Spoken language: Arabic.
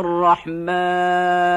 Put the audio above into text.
الرحمن.